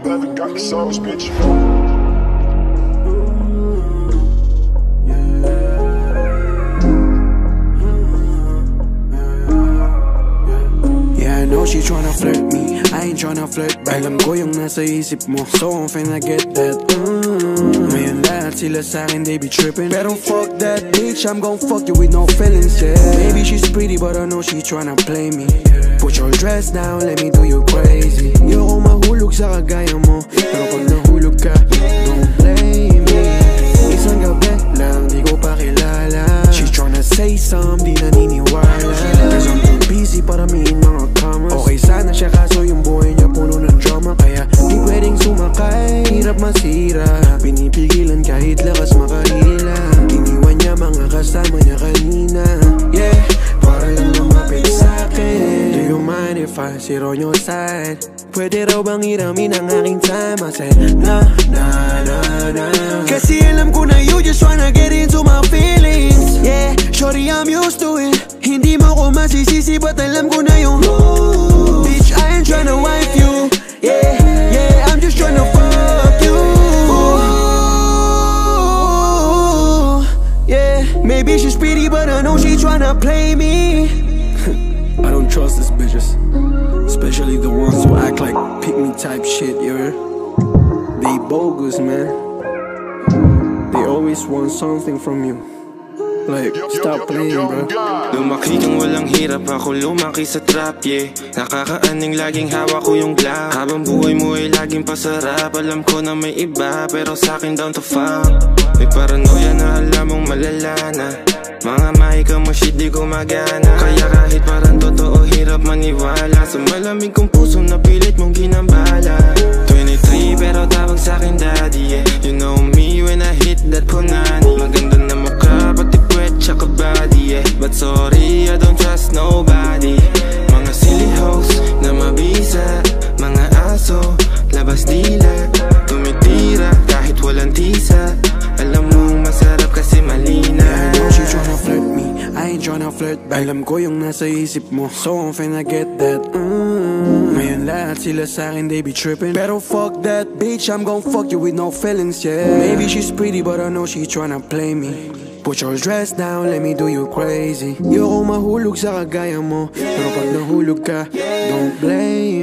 Got the bitch. Yeah, I know she tryna flirt me I ain't tryna flirt back Alam ko yung nasa isip mo So I'm finna get that mm. Ngayon sila sa'kin they be tripping. Pero fuck that bitch I'm gon' fuck you with no feelings yeah. Maybe she's pretty but I know she tryna play me. Put your dress down let me do you crazy. Ayoko mahulog sa kagaya mo. Pero pag nahulog ka Don't blame me. Isang gabi lang di ko pa kilala. She tryna say some di naniniwala. Cause I'm too busy para miin mga commas. Okay sana siya kaso yung buhay niya puno ng drama. Kaya di pwedeng sumakay. Hirap masira. Pinipigilan kahit lakas makahila Iniwan niya mga kasama niya kanina. Yeah, para lang lumapit sa'kin Do you mind if I sit on your side? Pwede raw bang iramin ang aking time? I said, na, na, na, na. Kasi alam ko na you just wanna get into my feelings. Yeah, shorty I'm used to it. Hindi mo ko masisisi but alam ko na yung maybe she's pretty but I know she tryna play me. I don't trust these bitches Especially the ones who act like pick me type shit, you heard? They bogus, man. They always want something from you Like, stop playing, bro. Lumaki kang walang hirap ako lumaki sa trap yeah. Nakakaaning laging hawak ko yung glock. Habang buhay mo ay laging pasarap. Alam ko na may iba pero sa akin down to fuck May paranoia na alam mong malala na Mga mahika mo shit di gumagana. Kaya kahit parang totoo hirap maniwala. Sa malamig kong puso na pilit mong ginambala tryna flirt. Back Alam ko yung nasa isip mo. So I'm finna get that mm. Ngayon lahat sila sa'kin they be tripping. Pero fuck that bitch I'm gon' fuck you with no feelings yeah. Maybe she's pretty but I know she tryna play me. Put your dress down, let me do you crazy. Ayoko mahulog sa kagaya mo. Pero pag nahulog ka, don't blame